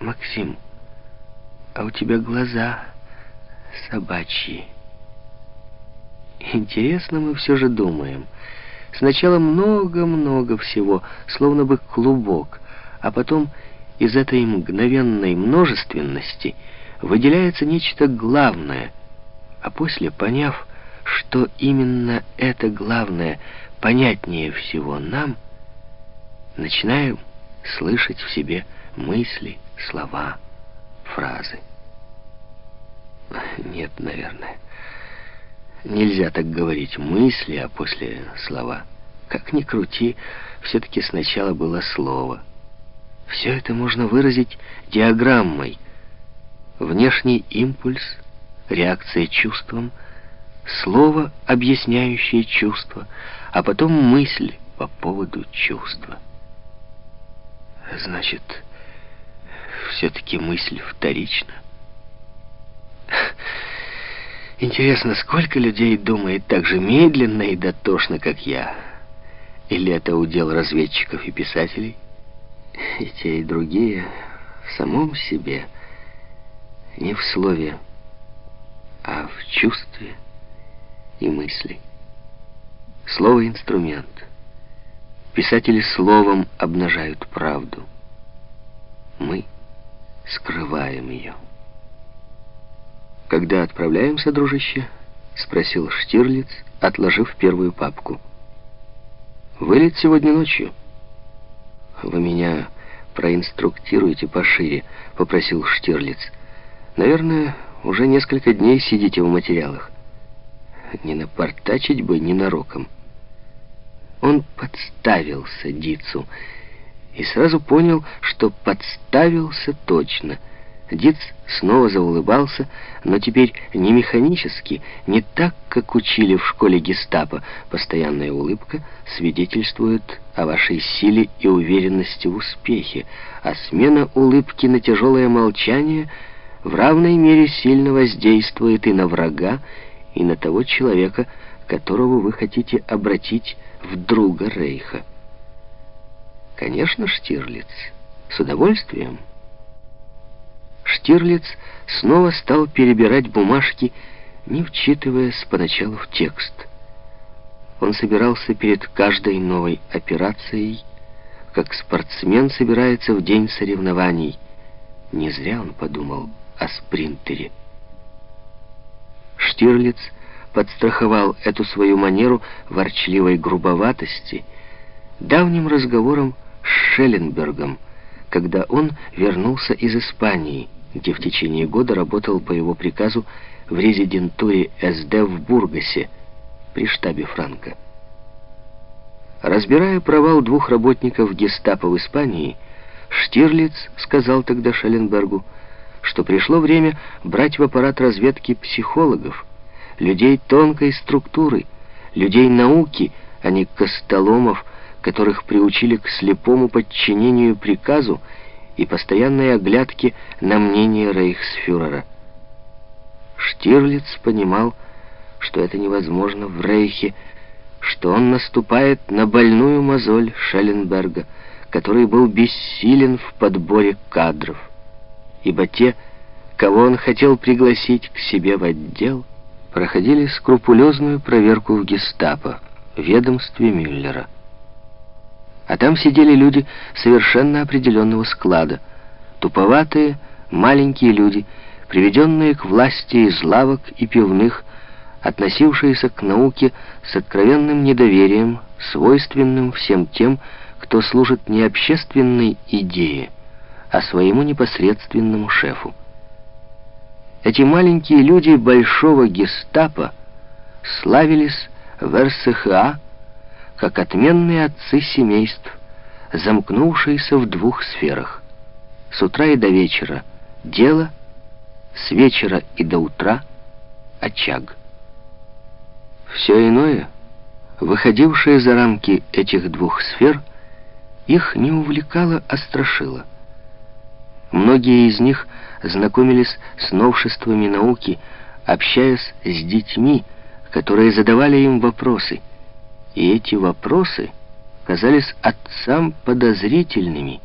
Максим, а у тебя глаза собачьи. Интересно мы все же думаем. Сначала много-много всего, словно бы клубок, а потом из этой мгновенной множественности выделяется нечто главное, а после, поняв, что именно это главное понятнее всего нам, начинаем слышать в себе мысли, слова, фразы. Нет, наверное. Нельзя так говорить мысли, а после слова. Как ни крути, все-таки сначала было слово. Все это можно выразить диаграммой. Внешний импульс, реакция чувством, слово, объясняющее чувство, а потом мысль по поводу чувства. Значит, все-таки мысль вторична. Интересно, сколько людей думает так же медленно и дотошно, как я? Или это удел разведчиков и писателей? И те, и другие в самом себе, не в слове, а в чувстве и мысли. Слово — инструмент. Писатели словом обнажают правду. Мы скрываем ее. «Когда отправляемся, дружище?» — спросил Штирлиц, отложив первую папку. «Вылет сегодня ночью». «Вы меня проинструктируете пошире», — попросил Штирлиц. «Наверное, уже несколько дней сидите в материалах. Не напортачить бы ненароком». Он подставился Дицу и сразу понял, что подставился точно — Диц снова заулыбался, но теперь не механически, не так, как учили в школе гестапо. Постоянная улыбка свидетельствует о вашей силе и уверенности в успехе, а смена улыбки на тяжелое молчание в равной мере сильно воздействует и на врага, и на того человека, которого вы хотите обратить в друга Рейха. Конечно, Штирлиц, с удовольствием. Штирлиц снова стал перебирать бумажки, не вчитываясь поначалу в текст. Он собирался перед каждой новой операцией, как спортсмен собирается в день соревнований. Не зря он подумал о спринтере. Штирлиц подстраховал эту свою манеру ворчливой грубоватости давним разговором Шелленбергом, когда он вернулся из Испании, где в течение года работал по его приказу в резидентуре СД в Бургасе при штабе Франка. Разбирая провал двух работников гестапо в Испании, Штирлиц сказал тогда Шелленбергу, что пришло время брать в аппарат разведки психологов, людей тонкой структуры, людей науки, а не костоломов, которых приучили к слепому подчинению приказу и постоянной оглядки на мнение рейхсфюрера. Штирлиц понимал, что это невозможно в Рейхе, что он наступает на больную мозоль Шелленберга, который был бессилен в подборе кадров, ибо те, кого он хотел пригласить к себе в отдел, проходили скрупулезную проверку в гестапо, ведомстве Мюллера. А там сидели люди совершенно определенного склада. Туповатые, маленькие люди, приведенные к власти из лавок и пивных, относившиеся к науке с откровенным недоверием, свойственным всем тем, кто служит не общественной идее, а своему непосредственному шефу. Эти маленькие люди большого гестапо славились в РСХА как отменные отцы семейств, замкнувшиеся в двух сферах. С утра и до вечера — дело, с вечера и до утра — очаг. Все иное, выходившее за рамки этих двух сфер, их не увлекало, а страшило. Многие из них знакомились с новшествами науки, общаясь с детьми, которые задавали им вопросы — и эти вопросы казались отцам подозрительными,